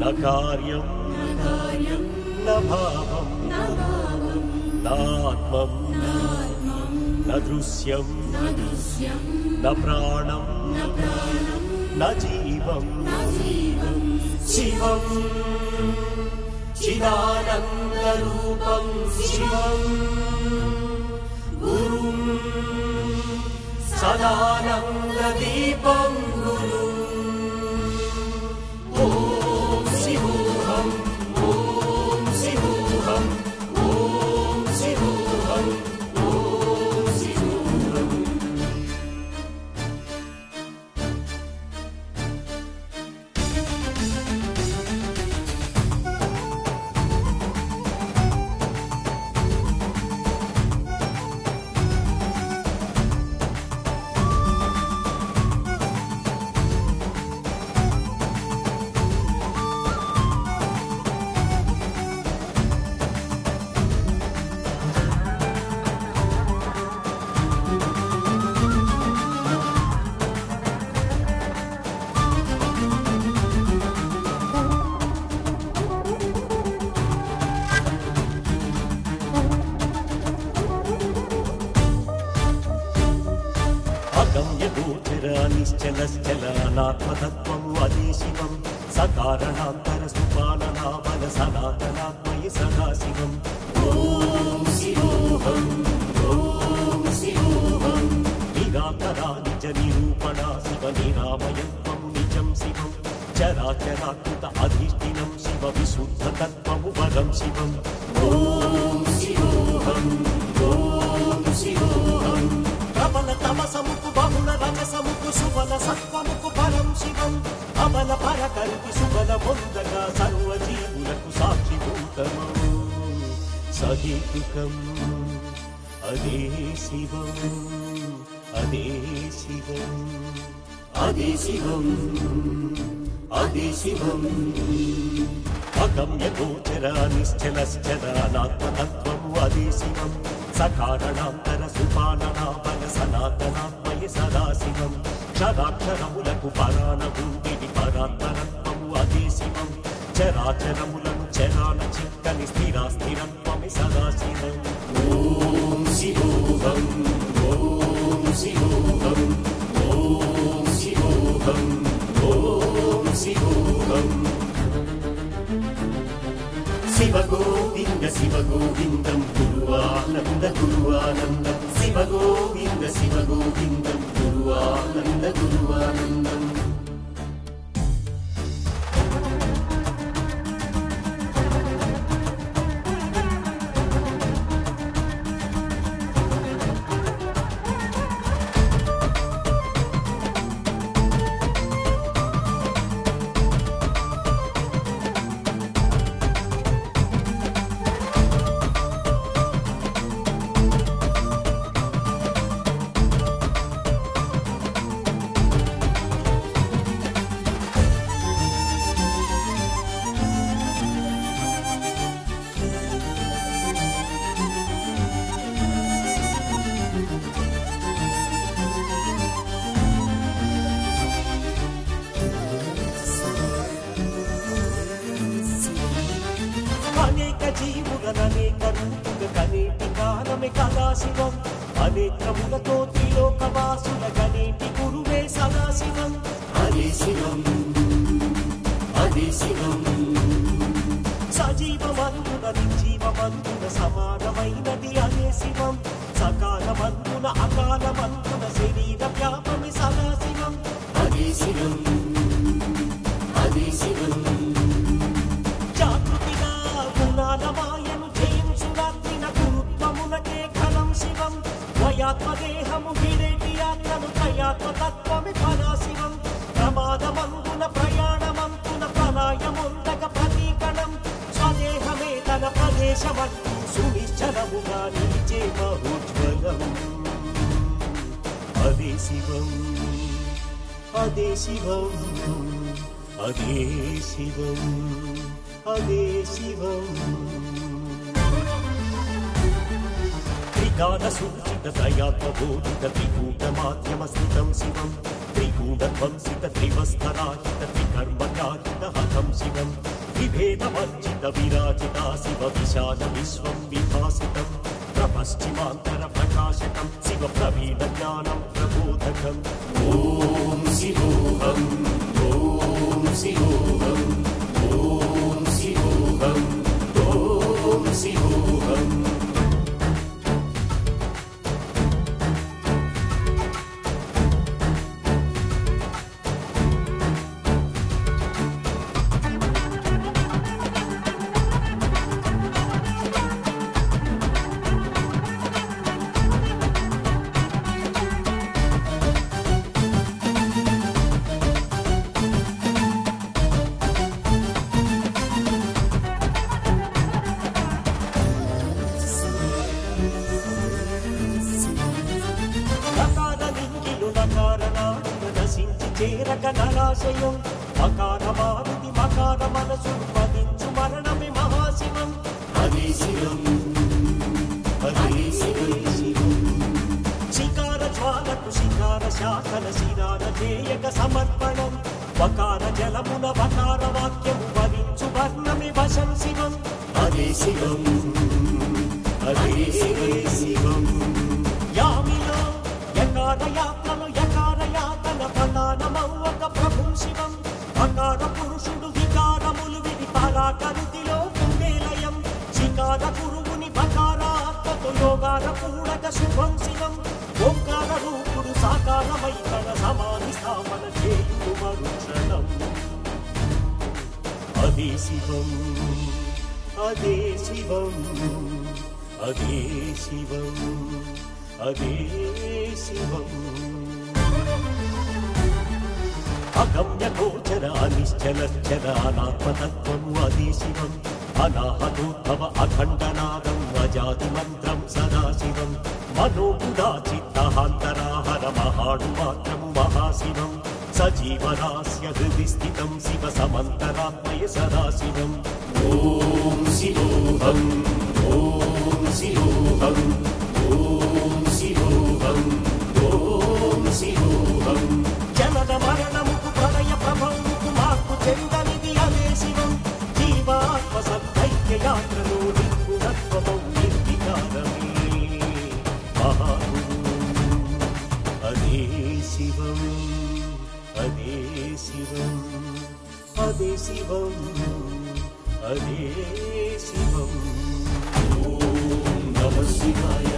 न कार्यं न भावम् नात्मं न दृश्यं न प्राणं न जीवं शिवं चिदानन्दरूपं शिवं गुरु सदानन्ददीपम् గోచర నిశ్చలశ్చల అనాత్మతత్వము సకారణాంతర సుపాలనాబల సనాతనాత్మయ సదాశివం ఓం శివోహం ఓం శివోహం. నిరాకరా నిజ నిరూపణ శివ నిరామయత్వము నిజం శివం. చరాచరాకృత అధిష్ఠినం శివ విశుద్ధ తత్వము వరం శివం. ఓం శివోహం ఓం శివోహం. ప్రబల తమసము బహుళ రజసముకు సుబల సత్వముకు పరం శివం. అబల పరకల్పి సుబల పొందగా సర్వజీవులకు సాక్షిభూతము సహేతుకం. అదే శివం. అదే శివం. అదే శివం. అదే శివం. అగమ్య గోచర నిశ్చలశ్చదానాత్మతత్వము అదే శివం. సకారణాంతర సుపాలనామల సాయి సదాశివం. క్షరాక్షరములకు పరాణభూమిని పరాత్మరత్వము అదేశివం చరాచరములను చరాన చిక్కని స్థిరాస్థిరత్వమి సదాశివం. ఓం శివోహం ఓం శివోహం ఓం శివోహం ఓం శివోహం. శివ గోవింద శివ గోవిందం గురు గురువానంద గురువానంద. శివ గోవింద శివ గోవిందం గురువానంద గురువానందం. అనేక జీవులననేక కనేటి కాలమే కదా శివం త్రిలోకవాసుల గనేటి గురువే సదాశివం అదే శివం అదే శివం సజీవమందున నిర్జీవమందున సమానమైనది అదే శివం సకాలమందున అకాలమందున శరీర వ్యాపమి సదాశివం అదే శివం అదే శివం. ద్వయాత్మదేహము విరేటి ఆత్మను త్రయాత్మ తత్వమి పరాశివం ప్రమాదమందున ప్రయాణమంతున ప్రళయముందగ ప్రతీకణం. స్వదేహమే తన ప్రదేశమంటూ సునిశ్చలముగా నిలిచే మహోజ్వలం అదే శివం అదే శివం అదే శివం అదే శివం. త్రికాల సూచిత దయాత్మబోధిత త్రికూట మాధ్యమ స్థితం శివం. త్రిగూఢధ్వంసిత త్రివస్తరాజిత త్రికర్మజాజిత హతం శివం నరాశయం మకార మారుతి మకార మనసు పదించు మరణమే మహాశివం. అదే శివం అదే శివం. శికార జ్వాలకు శికార శాఖల శిరాల చేయక సమర్పణం. వకార జలమున వకార వాక్యము భరించు వర్ణమే వశం శివం. అదే శివం అదే శివం. యోగార కూడక ఓంకార రూపుడు సాకారమై తన సమాధి స్థాపన చేయుడు మరుక్షణం. అదే శివం అదే శివం అదే శివం అదే శివం. అగమ్య గోచర అనిశ్చలచ్చర అనాత్మతత్వము అదే శివం. అనాహతోద్భవ అఖండనాదం అజాతి మంత్రం సదాశివం మనోబుధా చిత్తహాంతరాహర మహాడు మాత్రము మహాశివం సజీవనాస్య హృది స్థితం శివ సమంతరాత్మయ సదాశివం ఓం శివోహం ఓం శివోహం ఓం శివోహం ఓం శివోహం జనన మరణముకు యాత్రలో నిర్గుణత్వమౌ నిర్వికారమే మహాగురు అదే శివం అదే శివం అదే శివం అదే శివం. ఓం నమ శివాయ